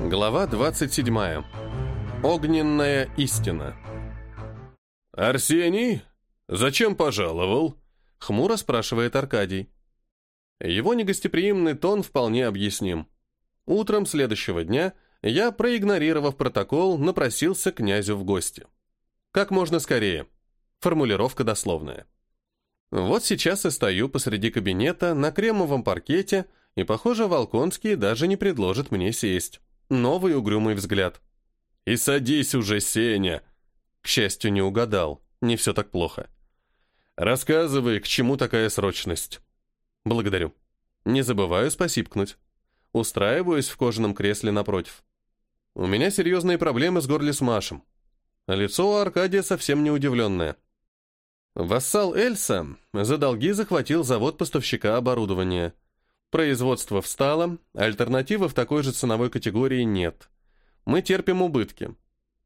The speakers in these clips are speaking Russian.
Глава 27. Огненная истина. «Арсений? Зачем пожаловал?» — хмуро спрашивает Аркадий. Его негостеприимный тон вполне объясним. Утром следующего дня я, проигнорировав протокол, напросился к князю в гости. Как можно скорее. Формулировка дословная. Вот сейчас я стою посреди кабинета на кремовом паркете, и, похоже, Волконский даже не предложит мне сесть. Новый угрюмый взгляд. «И садись уже, Сеня!» К счастью, не угадал. Не все так плохо. «Рассказывай, к чему такая срочность?» «Благодарю. Не забываю спасибкнуть. Устраиваюсь в кожаном кресле напротив. У меня серьезные проблемы с горлесмашем. Лицо у Аркадия совсем не удивленное. Вассал Эльса за долги захватил завод поставщика оборудования – Производство встало, альтернативы в такой же ценовой категории нет. Мы терпим убытки.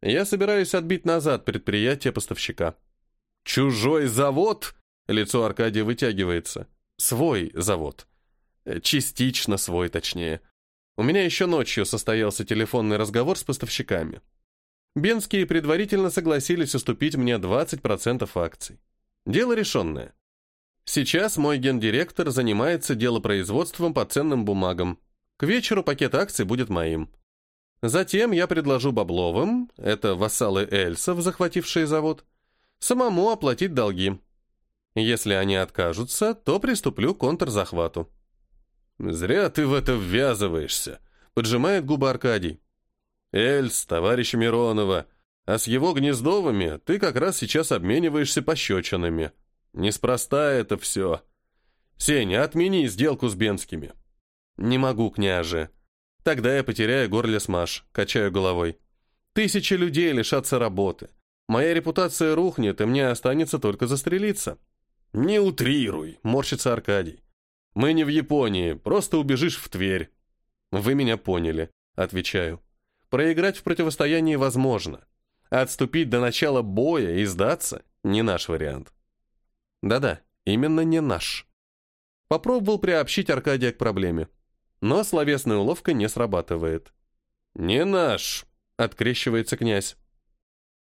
Я собираюсь отбить назад предприятие поставщика. «Чужой завод?» Лицо Аркадия вытягивается. «Свой завод. Э, частично свой, точнее. У меня еще ночью состоялся телефонный разговор с поставщиками. Бенские предварительно согласились уступить мне 20% акций. Дело решенное. Сейчас мой гендиректор занимается делопроизводством по ценным бумагам. К вечеру пакет акций будет моим. Затем я предложу Бабловым, это вассалы Эльсов, захватившие завод, самому оплатить долги. Если они откажутся, то приступлю к контрзахвату. «Зря ты в это ввязываешься», — поджимает губы Аркадий. «Эльс, товарищ Миронова, а с его Гнездовыми ты как раз сейчас обмениваешься пощечинами. Неспроста это все. Сеня, отмени сделку с Бенскими. Не могу, княже. Тогда я потеряю горле смаш, качаю головой. Тысячи людей лишатся работы. Моя репутация рухнет, и мне останется только застрелиться. Не утрируй, морщится Аркадий. Мы не в Японии, просто убежишь в Тверь. Вы меня поняли, отвечаю. Проиграть в противостоянии возможно. Отступить до начала боя и сдаться – не наш вариант. Да-да, именно не наш. Попробовал приобщить Аркадия к проблеме. Но словесная уловка не срабатывает. «Не наш», — открещивается князь.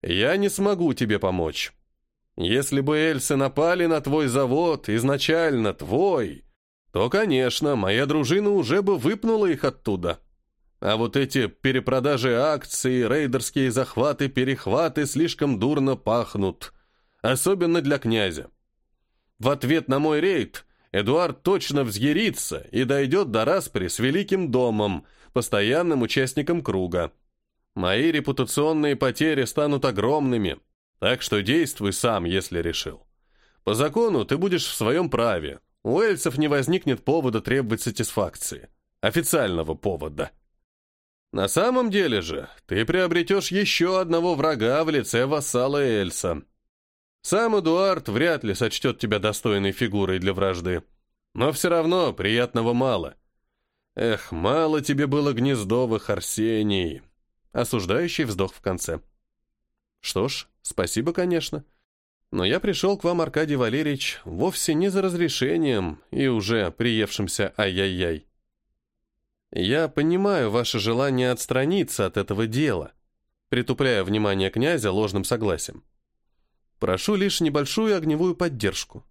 «Я не смогу тебе помочь. Если бы эльсы напали на твой завод, изначально твой, то, конечно, моя дружина уже бы выпнула их оттуда. А вот эти перепродажи акций, рейдерские захваты, перехваты слишком дурно пахнут. Особенно для князя. В ответ на мой рейд Эдуард точно взъярится и дойдет до распри с Великим домом, постоянным участником круга. Мои репутационные потери станут огромными, так что действуй сам, если решил. По закону ты будешь в своем праве. У эльцев не возникнет повода требовать сатисфакции. Официального повода. На самом деле же, ты приобретешь еще одного врага в лице вассала Эльса. Сам Эдуард вряд ли сочтет тебя достойной фигурой для вражды. Но все равно приятного мало. Эх, мало тебе было гнездовых, Арсений. Осуждающий вздох в конце. Что ж, спасибо, конечно. Но я пришел к вам, Аркадий Валерьевич, вовсе не за разрешением и уже приевшимся ай-яй-яй. Я понимаю ваше желание отстраниться от этого дела, притупляя внимание князя ложным согласием. Прошу лишь небольшую огневую поддержку.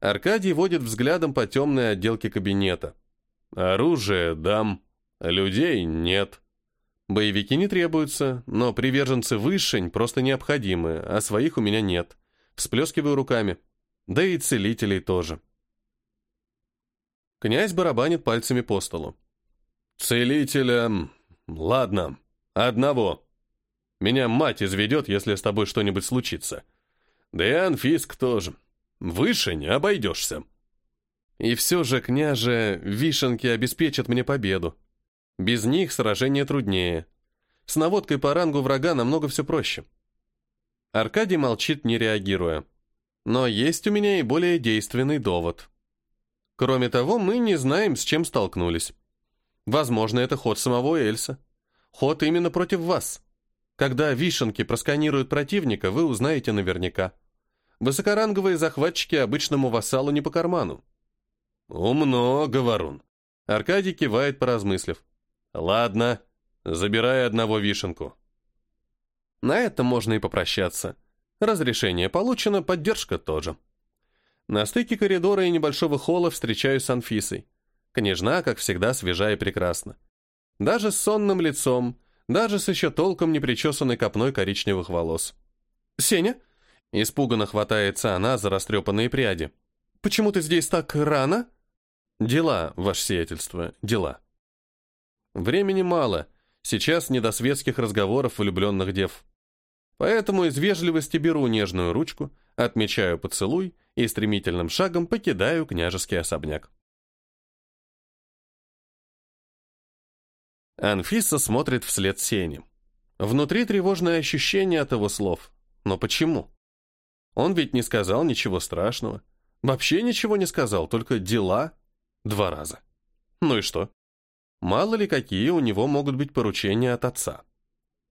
Аркадий водит взглядом по темной отделке кабинета. Оружие дам, людей нет. Боевики не требуются, но приверженцы высшень просто необходимы, а своих у меня нет. Всплескиваю руками. Да и целителей тоже. Князь барабанит пальцами по столу. «Целителя... Ладно, одного. Меня мать изведет, если с тобой что-нибудь случится. Да и Анфиск тоже. Выше не обойдешься. И все же, княже, вишенки обеспечат мне победу. Без них сражение труднее. С наводкой по рангу врага намного все проще. Аркадий молчит, не реагируя. Но есть у меня и более действенный довод. Кроме того, мы не знаем, с чем столкнулись. Возможно, это ход самого Эльса. Ход именно против вас. Когда вишенки просканируют противника, вы узнаете наверняка. Высокоранговые захватчики обычному вассалу не по карману. «Умно, говорун». Аркадий кивает, поразмыслив. «Ладно, Забирай одного вишенку. На этом можно и попрощаться. Разрешение получено, поддержка тоже. На стыке коридора и небольшого холла встречаюсь с Анфисой. Княжна, как всегда, свежа и прекрасна. Даже с сонным лицом, даже с еще толком непричесанной копной коричневых волос. «Сеня?» — испуганно хватается она за растрепанные пряди. «Почему ты здесь так рано?» «Дела, ваше сиятельство, дела». Времени мало, сейчас не до светских разговоров влюбленных дев. Поэтому из вежливости беру нежную ручку, отмечаю поцелуй и стремительным шагом покидаю княжеский особняк. Анфиса смотрит вслед Сене. Внутри тревожное ощущение от его слов. Но почему? Он ведь не сказал ничего страшного. Вообще ничего не сказал, только дела два раза. Ну и что? Мало ли какие у него могут быть поручения от отца.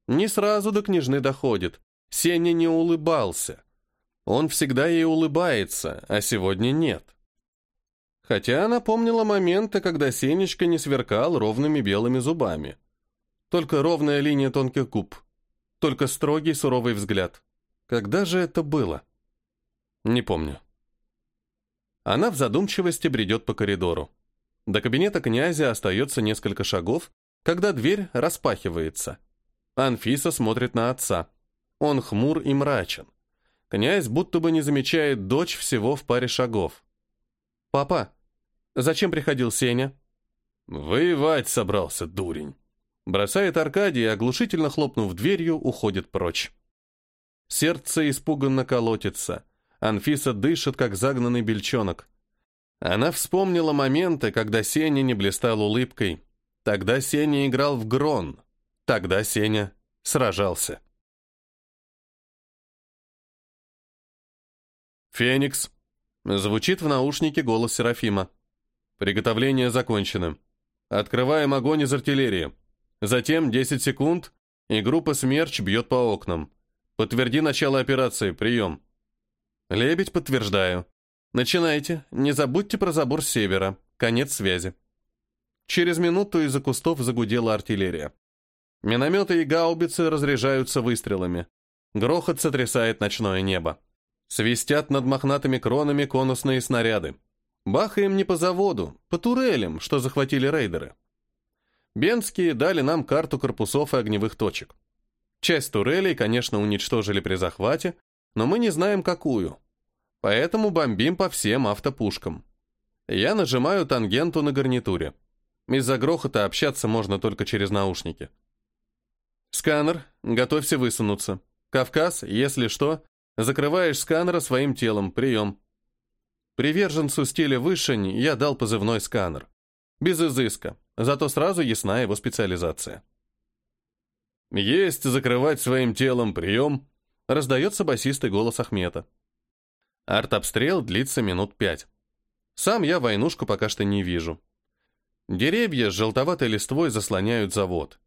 Не сразу до княжны доходит. Сеня не улыбался. Он всегда ей улыбается, а сегодня нет. Хотя она помнила моменты, когда Сенечка не сверкал ровными белыми зубами. Только ровная линия тонких губ. Только строгий суровый взгляд. Когда же это было? Не помню. Она в задумчивости бредет по коридору. До кабинета князя остается несколько шагов, когда дверь распахивается. Анфиса смотрит на отца. Он хмур и мрачен. Князь будто бы не замечает дочь всего в паре шагов. «Папа, зачем приходил Сеня?» «Воевать собрался, дурень!» Бросает Аркадий оглушительно хлопнув дверью, уходит прочь. Сердце испуганно колотится. Анфиса дышит, как загнанный бельчонок. Она вспомнила моменты, когда Сеня не блистал улыбкой. Тогда Сеня играл в грон. Тогда Сеня сражался. «Феникс!» — звучит в наушнике голос Серафима. «Приготовление закончено. Открываем огонь из артиллерии. Затем 10 секунд, и группа «Смерч» бьет по окнам. Подтверди начало операции. Прием». «Лебедь, подтверждаю. Начинайте. Не забудьте про забор севера. Конец связи». Через минуту из-за кустов загудела артиллерия. Минометы и гаубицы разряжаются выстрелами. Грохот сотрясает ночное небо. Свистят над мохнатыми кронами конусные снаряды. Бахаем не по заводу, по турелям, что захватили рейдеры. Бенские дали нам карту корпусов и огневых точек. Часть турелей, конечно, уничтожили при захвате, но мы не знаем, какую. Поэтому бомбим по всем автопушкам. Я нажимаю тангенту на гарнитуре. Из-за грохота общаться можно только через наушники. Сканер, готовься высунуться. Кавказ, если что, Закрываешь сканера своим телом. Прием. Приверженцу стиля вышень я дал позывной сканер. Без изыска, зато сразу ясна его специализация. «Есть закрывать своим телом прием», — раздается басистый голос Ахмета. Артобстрел длится минут пять. Сам я войнушку пока что не вижу. Деревья с желтоватой листвой заслоняют завод.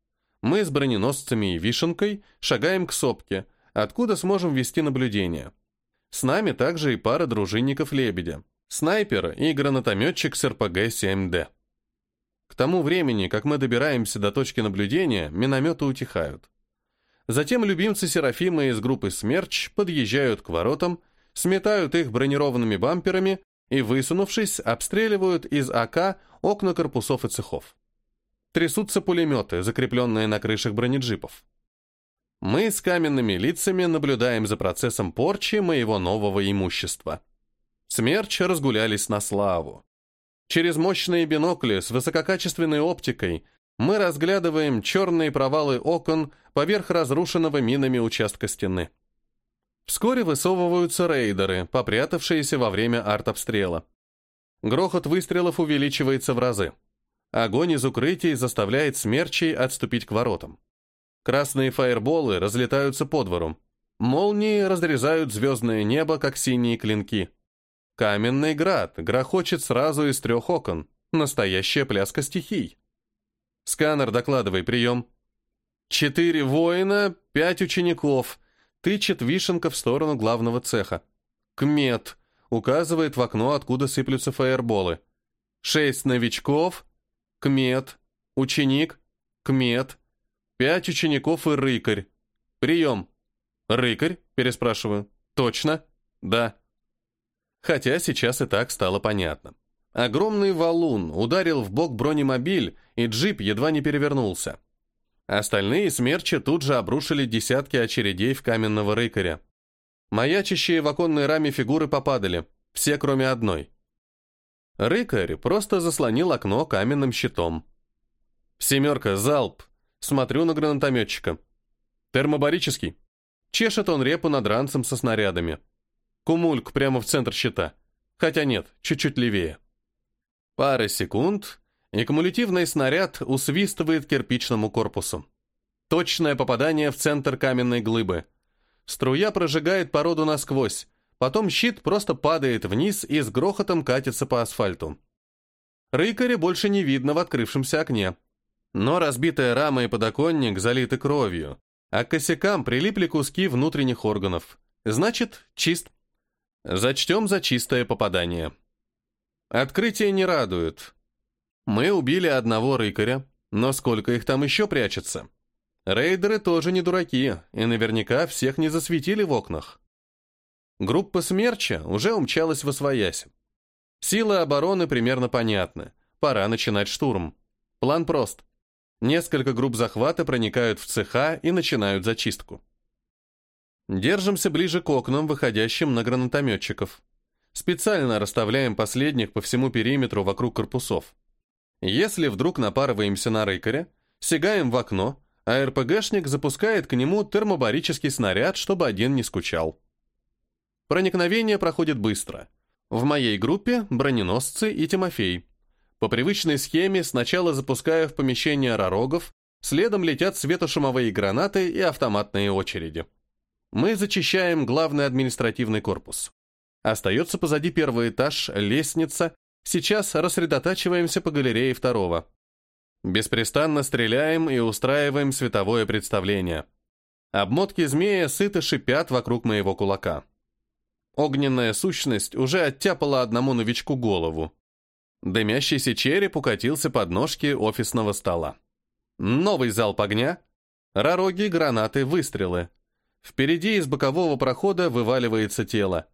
Мы с броненосцами и вишенкой шагаем к сопке, откуда сможем вести наблюдение. С нами также и пара дружинников «Лебедя», снайпер и гранатометчик с РПГ-7Д. К тому времени, как мы добираемся до точки наблюдения, минометы утихают. Затем любимцы Серафима из группы «Смерч» подъезжают к воротам, сметают их бронированными бамперами и, высунувшись, обстреливают из АК окна корпусов и цехов. Трясутся пулеметы, закрепленные на крышах бронеджипов. Мы с каменными лицами наблюдаем за процессом порчи моего нового имущества. Смерч разгулялись на славу. Через мощные бинокли с высококачественной оптикой мы разглядываем черные провалы окон поверх разрушенного минами участка стены. Вскоре высовываются рейдеры, попрятавшиеся во время артобстрела. Грохот выстрелов увеличивается в разы. Огонь из укрытий заставляет смерчей отступить к воротам. Красные фаерболы разлетаются по двору. Молнии разрезают звездное небо, как синие клинки. Каменный град грохочет сразу из трех окон. Настоящая пляска стихий. Сканер, докладывай, прием. Четыре воина, пять учеников. Тычет вишенка в сторону главного цеха. Кмет. Указывает в окно, откуда сыплются фаерболы. Шесть новичков. Кмет. Ученик. Кмет. Пять учеников и рыкарь. Прием. Рыкарь? Переспрашиваю. Точно? Да. Хотя сейчас и так стало понятно. Огромный валун ударил в бок бронемобиль, и джип едва не перевернулся. Остальные смерчи тут же обрушили десятки очередей в каменного рыкаря. Маячащие в оконной раме фигуры попадали, все кроме одной. Рыкарь просто заслонил окно каменным щитом. «Семерка, залп!» Смотрю на гранатометчика. «Термобарический?» Чешет он репу над ранцем со снарядами. Кумульк прямо в центр щита. Хотя нет, чуть-чуть левее. Пара секунд, и кумулятивный снаряд усвистывает кирпичному корпусу. Точное попадание в центр каменной глыбы. Струя прожигает породу насквозь, потом щит просто падает вниз и с грохотом катится по асфальту. Рыкаря больше не видно в открывшемся окне. Но разбитая рама и подоконник залиты кровью, а к косякам прилипли куски внутренних органов. Значит, чист. Зачтем за чистое попадание. Открытие не радует. Мы убили одного рыкаря, но сколько их там еще прячется? Рейдеры тоже не дураки, и наверняка всех не засветили в окнах. Группа смерча уже умчалась в освоясь. Силы обороны примерно понятны. Пора начинать штурм. План прост. Несколько групп захвата проникают в цеха и начинают зачистку. Держимся ближе к окнам, выходящим на гранатометчиков. Специально расставляем последних по всему периметру вокруг корпусов. Если вдруг напарываемся на рыкаря, сигаем в окно, а РПГшник запускает к нему термобарический снаряд, чтобы один не скучал. Проникновение проходит быстро. В моей группе броненосцы и Тимофей. По привычной схеме сначала запускаю в помещение ророгов, следом летят светошумовые гранаты и автоматные очереди. Мы зачищаем главный административный корпус. Остается позади первый этаж, лестница Сейчас рассредотачиваемся по галерее второго. Беспрестанно стреляем и устраиваем световое представление. Обмотки змея сыто шипят вокруг моего кулака. Огненная сущность уже оттяпала одному новичку голову. Дымящийся череп укатился под ножки офисного стола. Новый залп огня. Ророги, гранаты, выстрелы. Впереди из бокового прохода вываливается тело.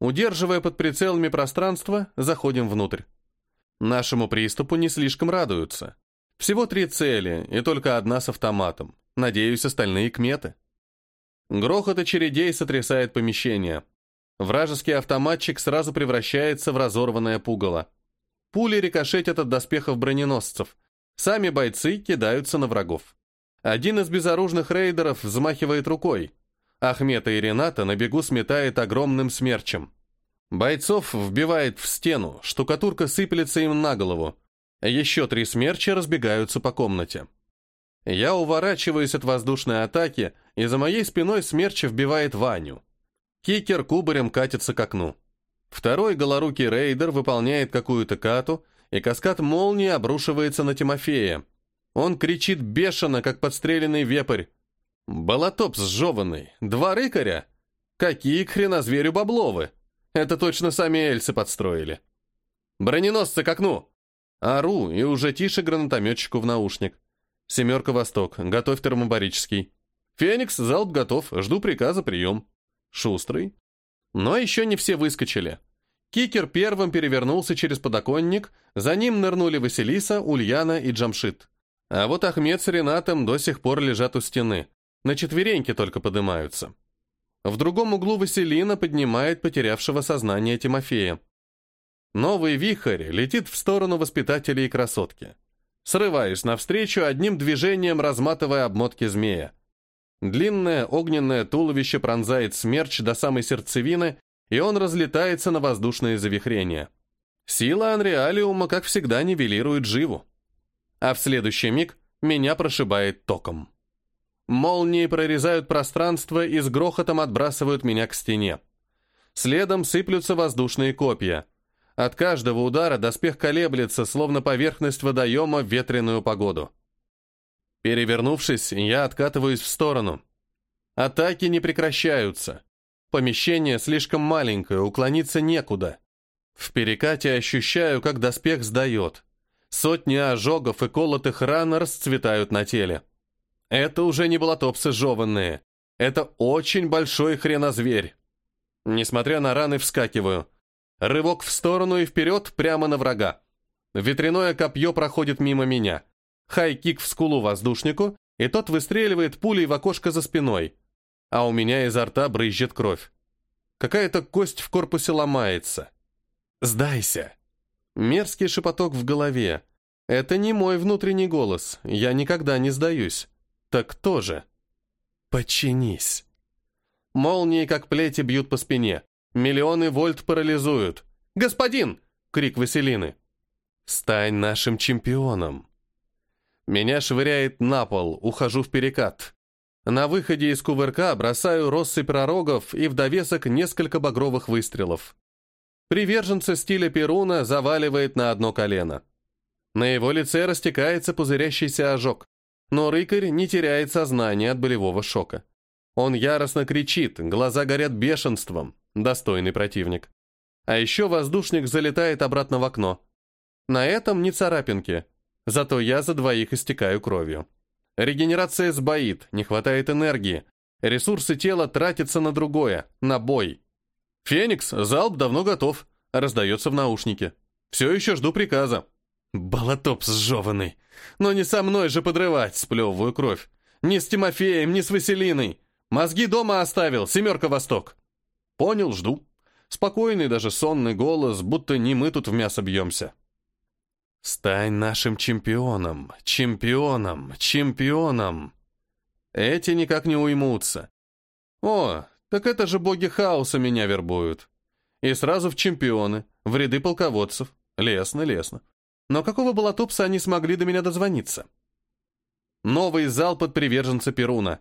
Удерживая под прицелами пространство, заходим внутрь. Нашему приступу не слишком радуются. Всего три цели, и только одна с автоматом. Надеюсь, остальные кметы. Грохот очередей сотрясает помещение. Вражеский автоматчик сразу превращается в разорванное пугало. Пули рикошетят от доспехов броненосцев. Сами бойцы кидаются на врагов. Один из безоружных рейдеров взмахивает рукой. Ахмета и Рената на бегу сметает огромным смерчем. Бойцов вбивает в стену, штукатурка сыплется им на голову. Еще три смерча разбегаются по комнате. Я уворачиваюсь от воздушной атаки, и за моей спиной смерча вбивает Ваню. Кикер кубарем катится к окну. Второй голорукий рейдер выполняет какую-то кату, и каскад молнии обрушивается на Тимофея. Он кричит бешено, как подстреленный вепрь. Болотоп сжеванный, два рыкаря? Какие к хренозверю бабловы? Это точно сами эльсы подстроили. Броненосцы к окну! Ору, и уже тише гранатометчику в наушник. Семерка Восток, готовь термобарический. Феникс, залп готов, жду приказа, прием. Шустрый. Но еще не все выскочили. Кикер первым перевернулся через подоконник, за ним нырнули Василиса, Ульяна и Джамшит. А вот Ахмед с Ренатом до сих пор лежат у стены. На четвереньки только поднимаются. В другом углу Василина поднимает потерявшего сознание Тимофея. Новый вихрь летит в сторону воспитателей и красотки. Срываюсь навстречу, одним движением разматывая обмотки змея. Длинное огненное туловище пронзает смерч до самой сердцевины, и он разлетается на воздушные завихрения. Сила Анреалиума, как всегда, нивелирует живу. А в следующий миг меня прошибает током. Молнии прорезают пространство и с грохотом отбрасывают меня к стене. Следом сыплются воздушные копья. От каждого удара доспех колеблется, словно поверхность водоема в ветреную погоду. Перевернувшись, я откатываюсь в сторону. Атаки не прекращаются. Помещение слишком маленькое, уклониться некуда. В перекате ощущаю, как доспех сдает. Сотни ожогов и колотых ран расцветают на теле. Это уже не болотопсы жеванные. Это очень большой хренозверь. Несмотря на раны, вскакиваю. Рывок в сторону и вперед, прямо на врага. Ветряное копье проходит мимо меня. Хай-кик в скулу воздушнику, и тот выстреливает пулей в окошко за спиной. А у меня изо рта брызжет кровь. Какая-то кость в корпусе ломается. «Сдайся!» Мерзкий шепоток в голове. Это не мой внутренний голос. Я никогда не сдаюсь. Так кто же? Подчинись. Молнии, как плети, бьют по спине. Миллионы вольт парализуют. «Господин!» — крик Василины. «Стань нашим чемпионом!» Меня швыряет на пол, ухожу в перекат. На выходе из кувырка бросаю россыпь пророгов и в довесок несколько багровых выстрелов. Приверженца стиля Перуна заваливает на одно колено. На его лице растекается пузырящийся ожог, но рыкарь не теряет сознание от болевого шока. Он яростно кричит, глаза горят бешенством, достойный противник. А еще воздушник залетает обратно в окно. На этом не царапинки, зато я за двоих истекаю кровью. Регенерация сбоит, не хватает энергии. Ресурсы тела тратятся на другое, на бой. «Феникс, залп давно готов», — раздается в наушнике. «Все еще жду приказа». «Болотоп сжеванный. Но не со мной же подрывать», — сплевываю кровь. «Ни с Тимофеем, ни с Василиной. Мозги дома оставил, семерка восток». «Понял, жду». Спокойный, даже сонный голос, будто не мы тут в мясо бьемся. Стань нашим чемпионом, чемпионом, чемпионом. Эти никак не уймутся. О, так это же боги хаоса меня вербуют. И сразу в чемпионы, в ряды полководцев. Лесно, лесно. Но какого болотопса они смогли до меня дозвониться? Новый зал под приверженца Перуна.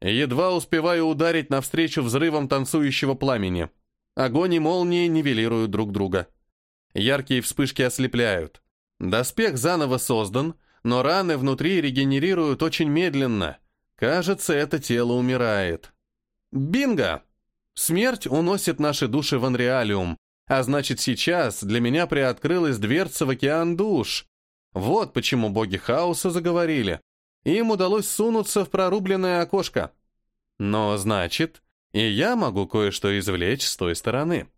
Едва успеваю ударить навстречу взрывом танцующего пламени. Огонь и молнии нивелируют друг друга. Яркие вспышки ослепляют. Доспех заново создан, но раны внутри регенерируют очень медленно. Кажется, это тело умирает. Бинго! Смерть уносит наши души в анреалиум, а значит сейчас для меня приоткрылась дверца в океан душ. Вот почему боги хаоса заговорили. Им удалось сунуться в прорубленное окошко. Но значит, и я могу кое-что извлечь с той стороны.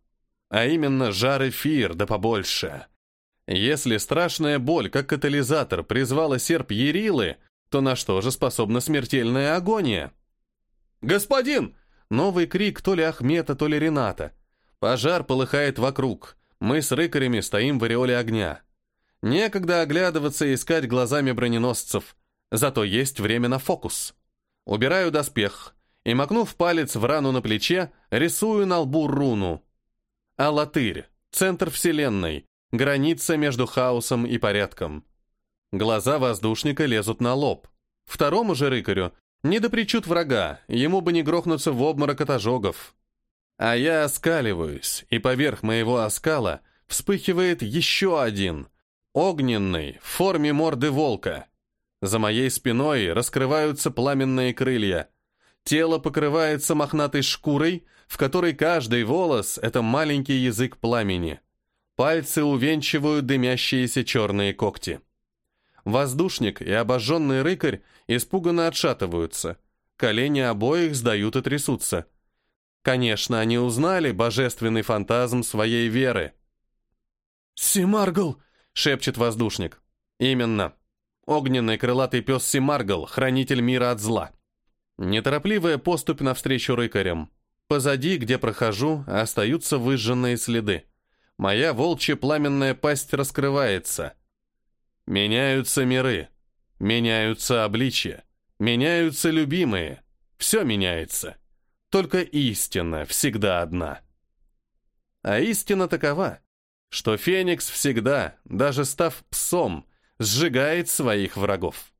А именно жар эфир, да побольше. Если страшная боль, как катализатор, призвала серп Ерилы, то на что же способна смертельная агония? «Господин!» Новый крик то ли Ахмета, то ли Рената. Пожар полыхает вокруг. Мы с рыкарями стоим в ореоле огня. Некогда оглядываться и искать глазами броненосцев. Зато есть время на фокус. Убираю доспех и, макнув палец в рану на плече, рисую на лбу руну. Алатырь, центр вселенной, Граница между хаосом и порядком. Глаза воздушника лезут на лоб. Второму же рыкарю не до причуд врага, ему бы не грохнуться в обморок от ожогов. А я оскаливаюсь, и поверх моего оскала вспыхивает еще один, огненный, в форме морды волка. За моей спиной раскрываются пламенные крылья. Тело покрывается мохнатой шкурой, в которой каждый волос — это маленький язык пламени. Пальцы увенчивают дымящиеся черные когти. Воздушник и обожженный рыкарь испуганно отшатываются. Колени обоих сдают и трясутся. Конечно, они узнали божественный фантазм своей веры. «Симаргл!» — шепчет воздушник. «Именно. Огненный крылатый пес Симаргл, хранитель мира от зла. Неторопливая поступь навстречу рыкарям. Позади, где прохожу, остаются выжженные следы. Моя волчья пламенная пасть раскрывается. Меняются миры, меняются обличья, меняются любимые. Все меняется. Только истина всегда одна. А истина такова, что Феникс всегда, даже став псом, сжигает своих врагов.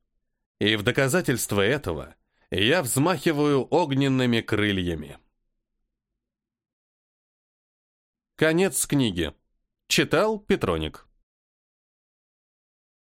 И в доказательство этого я взмахиваю огненными крыльями. Конец книги. Читал Петроник.